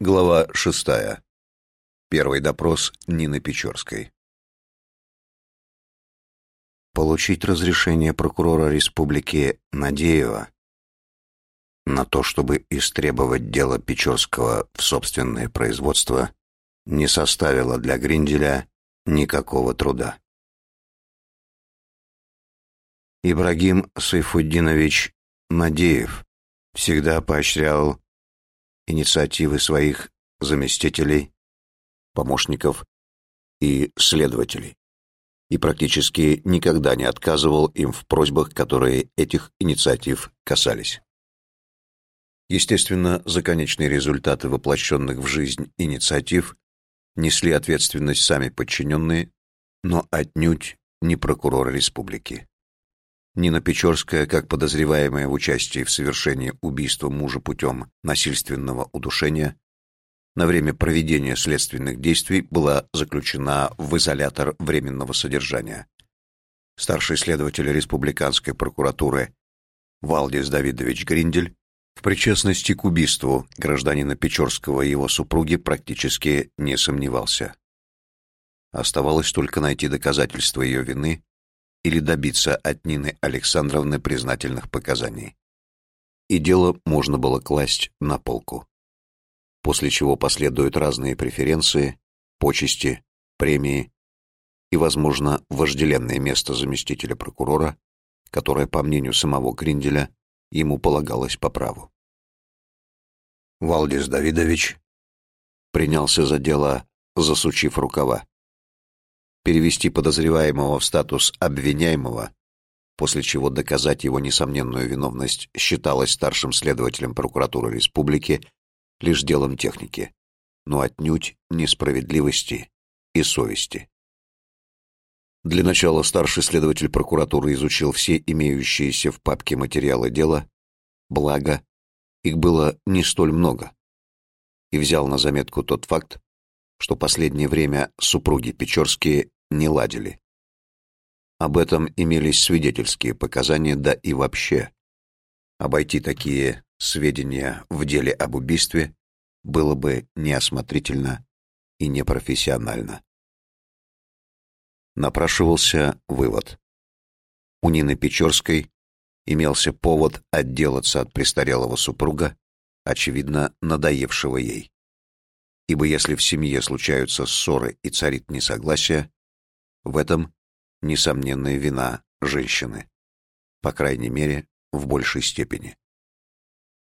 Глава шестая. Первый допрос Нины Печорской. Получить разрешение прокурора республики Надеева на то, чтобы истребовать дело Печорского в собственное производство, не составило для Гринделя никакого труда. Ибрагим Сайфуддинович Надеев всегда поощрял инициативы своих заместителей, помощников и следователей и практически никогда не отказывал им в просьбах, которые этих инициатив касались. Естественно, за конечные результаты воплощенных в жизнь инициатив несли ответственность сами подчиненные, но отнюдь не прокурор республики. Нина Печорская, как подозреваемая в участии в совершении убийства мужа путем насильственного удушения, на время проведения следственных действий была заключена в изолятор временного содержания. Старший следователь республиканской прокуратуры Валдис Давидович Гриндель в причастности к убийству гражданина Печорского и его супруги практически не сомневался. Оставалось только найти доказательства ее вины или добиться от Нины Александровны признательных показаний. И дело можно было класть на полку. После чего последуют разные преференции, почести, премии и, возможно, вожделенное место заместителя прокурора, которое, по мнению самого Гринделя, ему полагалось по праву. Валдис Давидович принялся за дело, засучив рукава перевести подозреваемого в статус обвиняемого, после чего доказать его несомненную виновность считалось старшим следователем прокуратуры республики лишь делом техники, но отнюдь несправедливости и совести. Для начала старший следователь прокуратуры изучил все имеющиеся в папке материалы дела, благо их было не столь много, и взял на заметку тот факт, что последнее время супруги Печорские не ладили. Об этом имелись свидетельские показания, да и вообще. Обойти такие сведения в деле об убийстве было бы неосмотрительно и непрофессионально. Напрашивался вывод. У Нины Печорской имелся повод отделаться от престарелого супруга, очевидно, надоевшего ей. Ибо если в семье случаются ссоры и царит несогласие, в этом несомненная вина женщины. По крайней мере, в большей степени.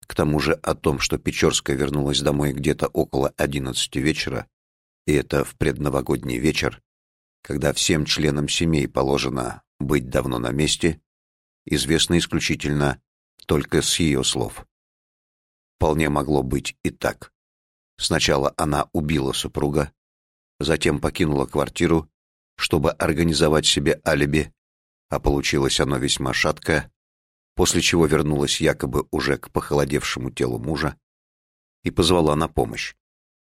К тому же о том, что Печорская вернулась домой где-то около одиннадцати вечера, и это в предновогодний вечер, когда всем членам семей положено быть давно на месте, известно исключительно только с ее слов. Вполне могло быть и так. Сначала она убила супруга, затем покинула квартиру чтобы организовать себе алиби, а получилось оно весьма шаткое, после чего вернулась якобы уже к похолодевшему телу мужа и позвала на помощь,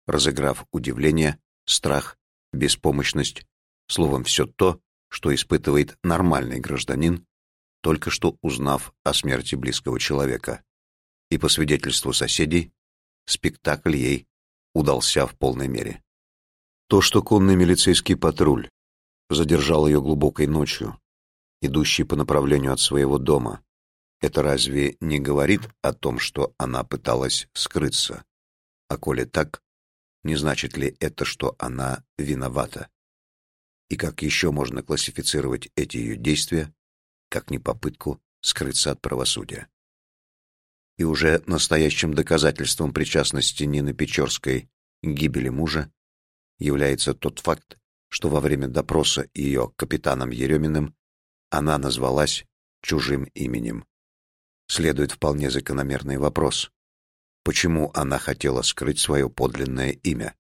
разыграв удивление, страх, беспомощность, словом, все то, что испытывает нормальный гражданин, только что узнав о смерти близкого человека. И по свидетельству соседей, спектакль ей удался в полной мере. То, что конный милицейский патруль задержал ее глубокой ночью, идущей по направлению от своего дома. Это разве не говорит о том, что она пыталась скрыться? А коли так, не значит ли это, что она виновата? И как еще можно классифицировать эти ее действия, как не попытку скрыться от правосудия? И уже настоящим доказательством причастности Нины Печорской к гибели мужа является тот факт, что во время допроса ее капитаном Ереминым она назвалась чужим именем. Следует вполне закономерный вопрос. Почему она хотела скрыть свое подлинное имя?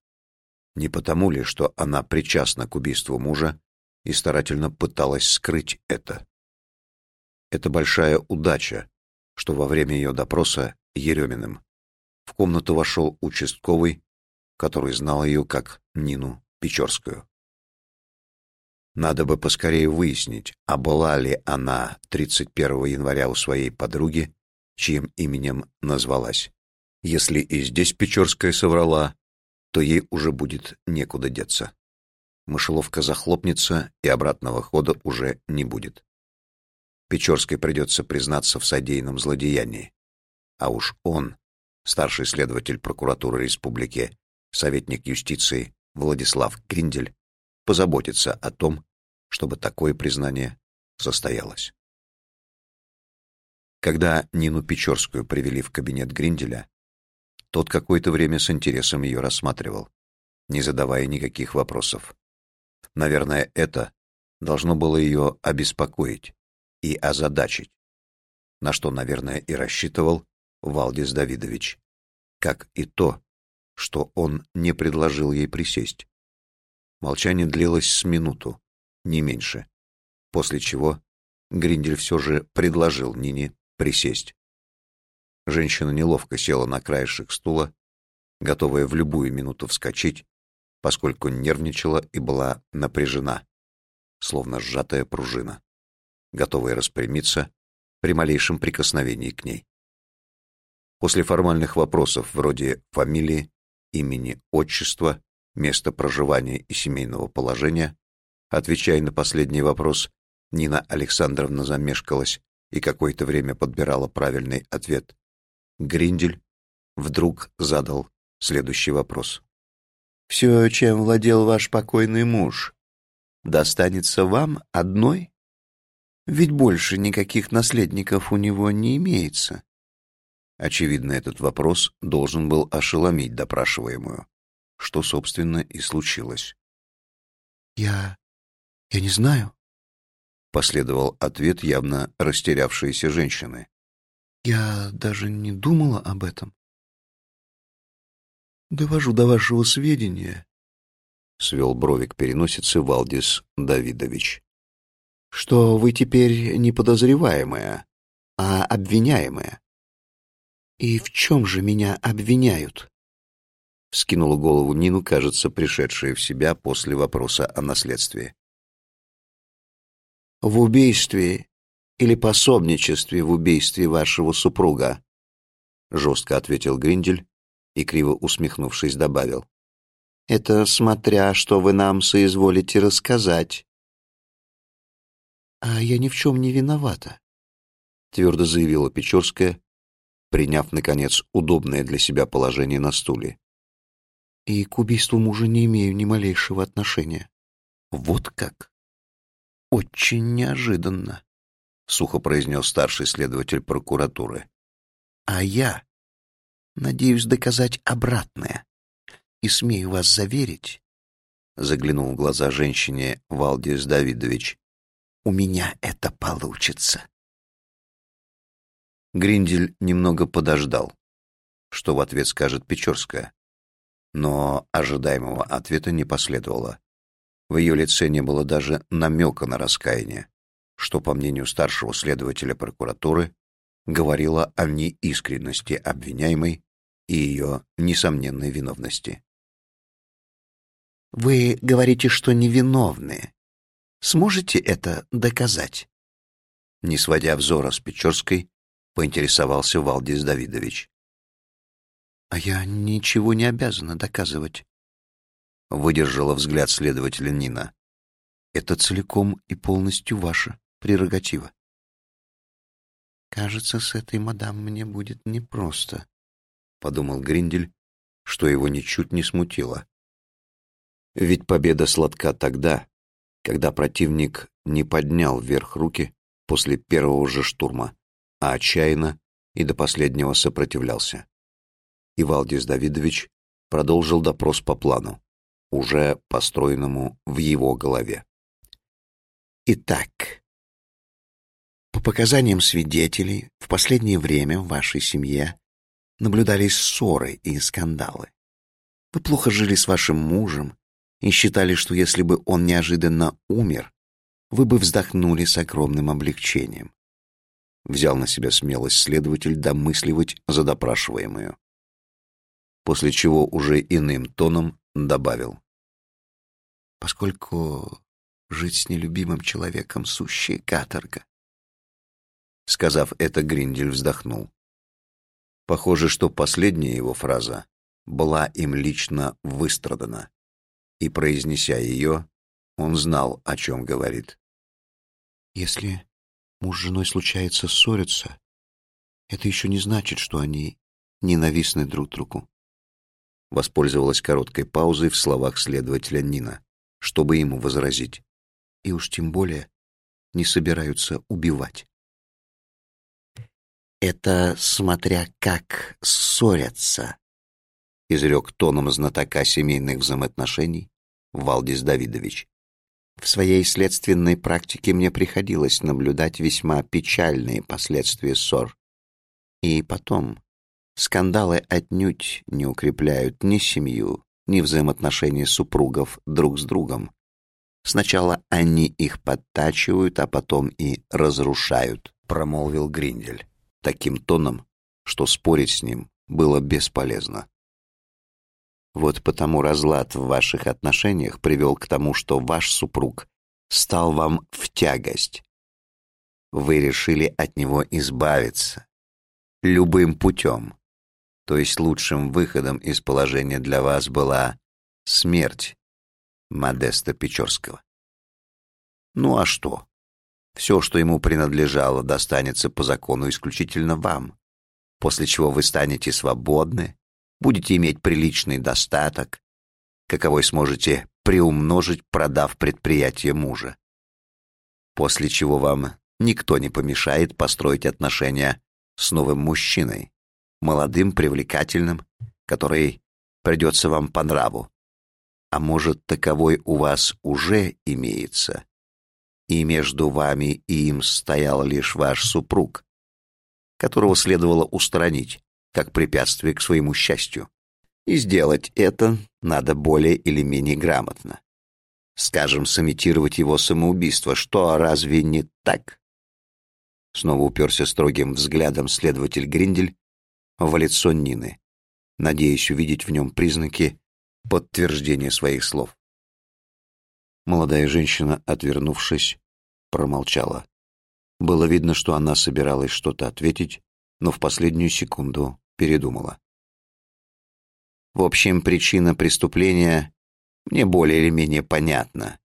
Не потому ли, что она причастна к убийству мужа и старательно пыталась скрыть это? Это большая удача, что во время ее допроса Ереминым в комнату вошел участковый, который знал ее как Нину Печорскую. Надо бы поскорее выяснить, а была ли она 31 января у своей подруги, чьим именем назвалась. Если и здесь Печорская соврала, то ей уже будет некуда деться. Мышеловка захлопнется, и обратного хода уже не будет. Печорской придется признаться в содеянном злодеянии. А уж он, старший следователь прокуратуры республики, советник юстиции Владислав Гриндель, позаботится о том, чтобы такое признание состоялось. Когда Нину Печорскую привели в кабинет Гринделя, тот какое-то время с интересом ее рассматривал, не задавая никаких вопросов. Наверное, это должно было ее обеспокоить и озадачить, на что, наверное, и рассчитывал Валдис Давидович, как и то, что он не предложил ей присесть. Молчание длилось с минуту, не меньше, после чего Гриндель все же предложил Нине присесть. Женщина неловко села на краешек стула, готовая в любую минуту вскочить, поскольку нервничала и была напряжена, словно сжатая пружина, готовая распрямиться при малейшем прикосновении к ней. После формальных вопросов вроде фамилии, имени, отчества, места проживания и семейного положения, отвечая на последний вопрос, Нина Александровна замешкалась и какое-то время подбирала правильный ответ. Гриндель вдруг задал следующий вопрос. «Все, чем владел ваш покойный муж, достанется вам одной? Ведь больше никаких наследников у него не имеется». Очевидно, этот вопрос должен был ошеломить допрашиваемую, что, собственно, и случилось. «Я... я не знаю», Последовал ответ явно растерявшейся женщины. «Я даже не думала об этом». «Довожу до вашего сведения», — свел бровик переносицы Валдис Давидович, «что вы теперь не подозреваемая, а обвиняемая». «И в чем же меня обвиняют?» Скинула голову Нину, кажется, пришедшая в себя после вопроса о наследстве в убийстве или пособничестве в убийстве вашего супруга, жестко ответил Гриндель и, криво усмехнувшись, добавил. Это смотря, что вы нам соизволите рассказать. А я ни в чем не виновата, твердо заявила Печорская, приняв, наконец, удобное для себя положение на стуле. И к убийству мужа не имею ни малейшего отношения. Вот как? очень неожиданно, — сухо произнес старший следователь прокуратуры. — А я надеюсь доказать обратное. И смею вас заверить, — заглянул в глаза женщине Валдис Давидович, — у меня это получится. Гриндель немного подождал, что в ответ скажет Печорская, но ожидаемого ответа не последовало. В ее лице не было даже намека на раскаяние, что, по мнению старшего следователя прокуратуры, говорило о неискренности обвиняемой и ее несомненной виновности. «Вы говорите, что невиновны. Сможете это доказать?» Не сводя взора с Печорской, поинтересовался Валдис Давидович. «А я ничего не обязана доказывать», выдержала взгляд следователя Нина. Это целиком и полностью ваша прерогатива. Кажется, с этой мадам мне будет непросто, подумал Гриндель, что его ничуть не смутило. Ведь победа сладка тогда, когда противник не поднял вверх руки после первого же штурма, а отчаянно и до последнего сопротивлялся. И Валдис Давидович продолжил допрос по плану уже построенному в его голове. Итак, по показаниям свидетелей, в последнее время в вашей семье наблюдались ссоры и скандалы. Вы плохо жили с вашим мужем и считали, что если бы он неожиданно умер, вы бы вздохнули с огромным облегчением. Взял на себя смелость следователь домысливать за допрашиваемую. После чего уже иным тоном добавил поскольку жить с нелюбимым человеком — сущая каторга. Сказав это, Гриндель вздохнул. Похоже, что последняя его фраза была им лично выстрадана, и, произнеся ее, он знал, о чем говорит. «Если муж с женой случается ссориться, это еще не значит, что они ненавистны друг другу. Воспользовалась короткой паузой в словах следователя Нина, чтобы ему возразить. И уж тем более не собираются убивать. «Это смотря как ссорятся», — изрек тоном знатока семейных взаимоотношений Валдис Давидович. В своей следственной практике мне приходилось наблюдать весьма печальные последствия ссор. И потом, скандалы отнюдь не укрепляют ни семью, ни взаимоотношения супругов друг с другом. Сначала они их подтачивают, а потом и разрушают, промолвил Гриндель таким тоном, что спорить с ним было бесполезно. Вот потому разлад в ваших отношениях привел к тому, что ваш супруг стал вам в тягость. Вы решили от него избавиться любым путем. То есть лучшим выходом из положения для вас была смерть Модеста Печорского. Ну а что? Все, что ему принадлежало, достанется по закону исключительно вам, после чего вы станете свободны, будете иметь приличный достаток, каковой сможете приумножить, продав предприятие мужа. После чего вам никто не помешает построить отношения с новым мужчиной, молодым, привлекательным, который придется вам по нраву. А может, таковой у вас уже имеется, и между вами и им стоял лишь ваш супруг, которого следовало устранить как препятствие к своему счастью. И сделать это надо более или менее грамотно. Скажем, сымитировать его самоубийство, что разве не так? Снова уперся строгим взглядом следователь Гриндель в лицо Нины, надеясь увидеть в нем признаки подтверждения своих слов. Молодая женщина, отвернувшись, промолчала. Было видно, что она собиралась что-то ответить, но в последнюю секунду передумала. В общем, причина преступления мне более или менее понятна,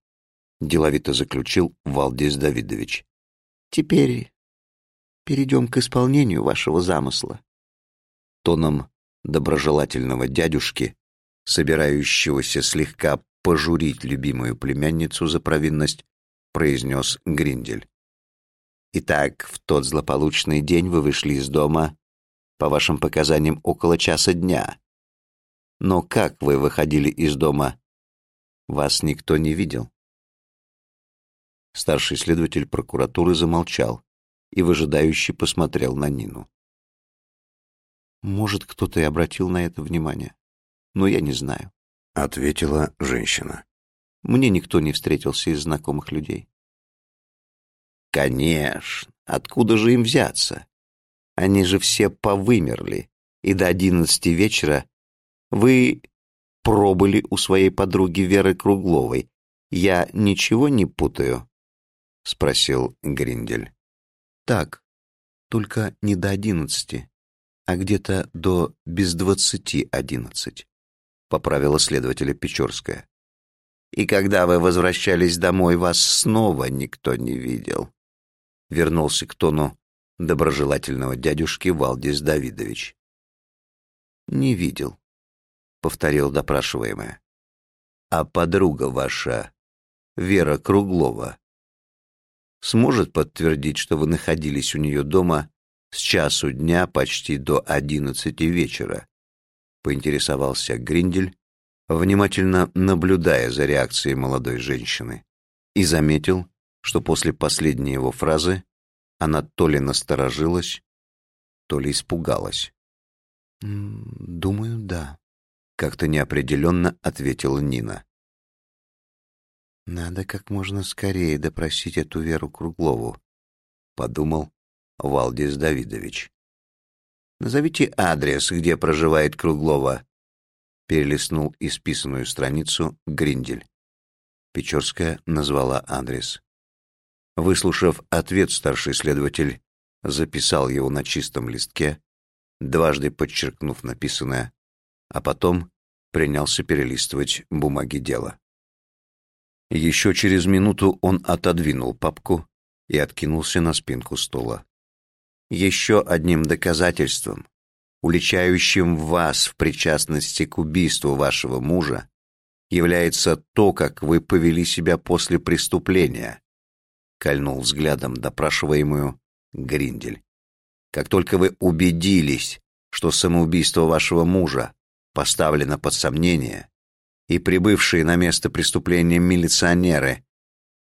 деловито заключил Валдис Давидович. Теперь перейдем к исполнению вашего замысла. Тоном доброжелательного дядюшки, собирающегося слегка пожурить любимую племянницу за провинность, произнес Гриндель. Итак, в тот злополучный день вы вышли из дома, по вашим показаниям, около часа дня. Но как вы выходили из дома? Вас никто не видел. Старший следователь прокуратуры замолчал и выжидающе посмотрел на Нину. Может, кто-то и обратил на это внимание, но я не знаю. — ответила женщина. «Мне никто не встретился из знакомых людей». «Конечно! Откуда же им взяться? Они же все повымерли, и до одиннадцати вечера вы пробыли у своей подруги Веры Кругловой. Я ничего не путаю?» — спросил Гриндель. «Так, только не до одиннадцати, а где-то до без двадцати одиннадцать» поправила следователя Печорская. И когда вы возвращались домой, вас снова никто не видел. Вернулся к тону доброжелательного дядюшки Валдис Давидович. Не видел, повторил допрашиваемая. А подруга ваша, Вера Круглова, сможет подтвердить, что вы находились у нее дома с часу дня почти до одиннадцати вечера поинтересовался Гриндель, внимательно наблюдая за реакцией молодой женщины, и заметил, что после последней его фразы она то ли насторожилась, то ли испугалась. «Думаю, да», — как-то неопределенно ответила Нина. «Надо как можно скорее допросить эту Веру Круглову», — подумал Валдис Давидович. Назовите адрес, где проживает Круглова. Перелистнул исписанную страницу Гриндель. Печорская назвала адрес. Выслушав ответ, старший следователь записал его на чистом листке, дважды подчеркнув написанное, а потом принялся перелистывать бумаги дела. Еще через минуту он отодвинул папку и откинулся на спинку стула. Еще одним доказательством, уличающим вас в причастности к убийству вашего мужа, является то, как вы повели себя после преступления, кольнул взглядом допрашиваемую Гриндель. Как только вы убедились, что самоубийство вашего мужа поставлено под сомнение, и прибывшие на место преступления милиционеры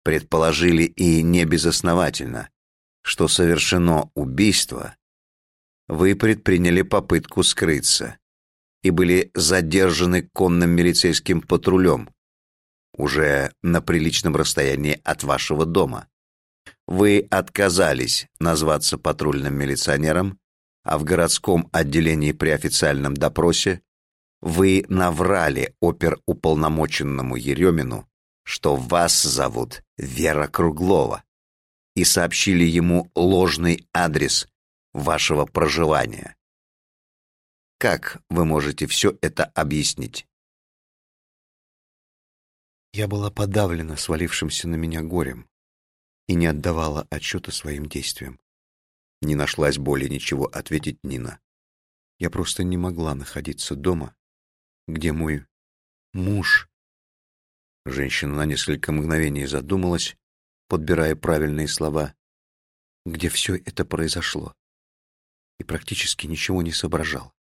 предположили и не безосновательно, что совершено убийство, вы предприняли попытку скрыться и были задержаны конным милицейским патрулем уже на приличном расстоянии от вашего дома. Вы отказались назваться патрульным милиционером, а в городском отделении при официальном допросе вы наврали оперуполномоченному Еремину, что вас зовут Вера Круглова, и сообщили ему ложный адрес вашего проживания. Как вы можете все это объяснить? Я была подавлена свалившимся на меня горем и не отдавала отчета своим действиям. Не нашлась более ничего ответить Нина. Я просто не могла находиться дома, где мой муж. Женщина на несколько мгновений задумалась, подбирая правильные слова, где все это произошло, и практически ничего не соображал.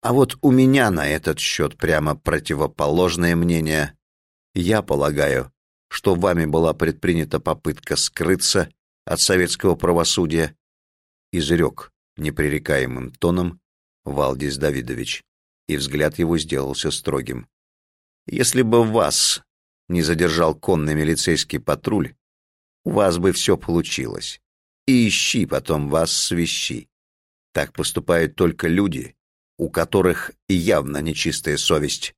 А вот у меня на этот счет прямо противоположное мнение. Я полагаю, что вами была предпринята попытка скрыться от советского правосудия, изрек непререкаемым тоном Валдис Давидович и взгляд его сделался строгим. «Если бы вас не задержал конный милицейский патруль, у вас бы все получилось. И ищи потом вас свищи. Так поступают только люди, у которых явно нечистая совесть»,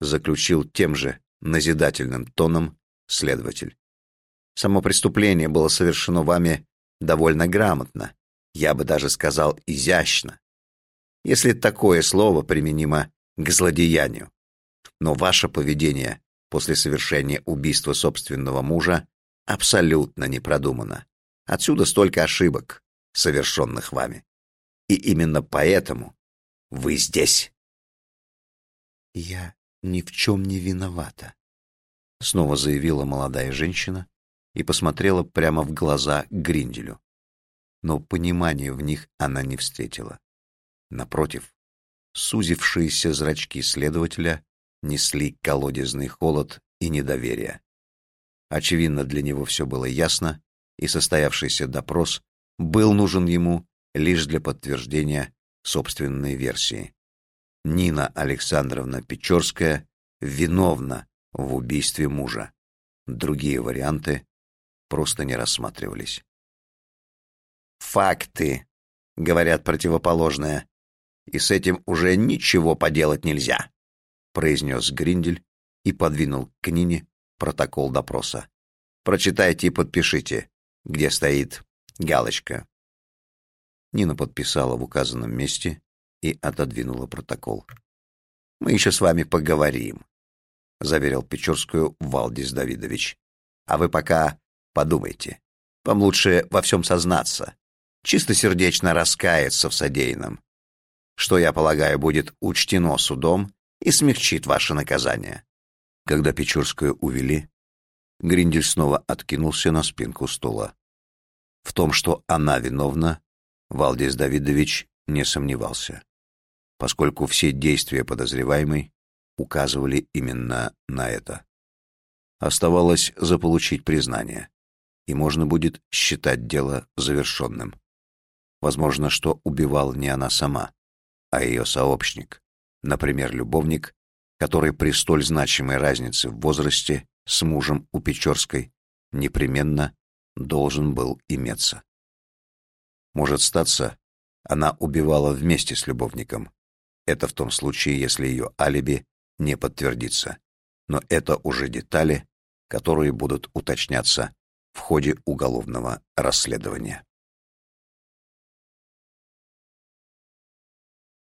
заключил тем же назидательным тоном следователь. «Само преступление было совершено вами довольно грамотно, я бы даже сказал изящно если такое слово применимо к злодеянию. Но ваше поведение после совершения убийства собственного мужа абсолютно не продумано. Отсюда столько ошибок, совершенных вами. И именно поэтому вы здесь. Я ни в чем не виновата, снова заявила молодая женщина и посмотрела прямо в глаза Гринделю. Но понимания в них она не встретила. Напротив, сузившиеся зрачки следователя несли колодезный холод и недоверие. Очевидно, для него все было ясно, и состоявшийся допрос был нужен ему лишь для подтверждения собственной версии. Нина Александровна Печорская виновна в убийстве мужа. Другие варианты просто не рассматривались. «Факты», — говорят противоположное, и с этим уже ничего поделать нельзя», — произнес Гриндель и подвинул к Нине протокол допроса. «Прочитайте и подпишите, где стоит галочка». Нина подписала в указанном месте и отодвинула протокол. «Мы еще с вами поговорим», — заверил Печорскую Валдис Давидович. «А вы пока подумайте. Вам лучше во всем сознаться, чистосердечно раскаяться в содеянном что, я полагаю, будет учтено судом и смягчит ваше наказание. Когда Печорскую увели, Гриндель снова откинулся на спинку стула. В том, что она виновна, Валдис Давидович не сомневался, поскольку все действия подозреваемой указывали именно на это. Оставалось заполучить признание, и можно будет считать дело завершенным. Возможно, что убивала не она сама, а ее сообщник, например, любовник, который при столь значимой разнице в возрасте с мужем у Печорской непременно должен был иметься. Может статься, она убивала вместе с любовником. Это в том случае, если ее алиби не подтвердится. Но это уже детали, которые будут уточняться в ходе уголовного расследования.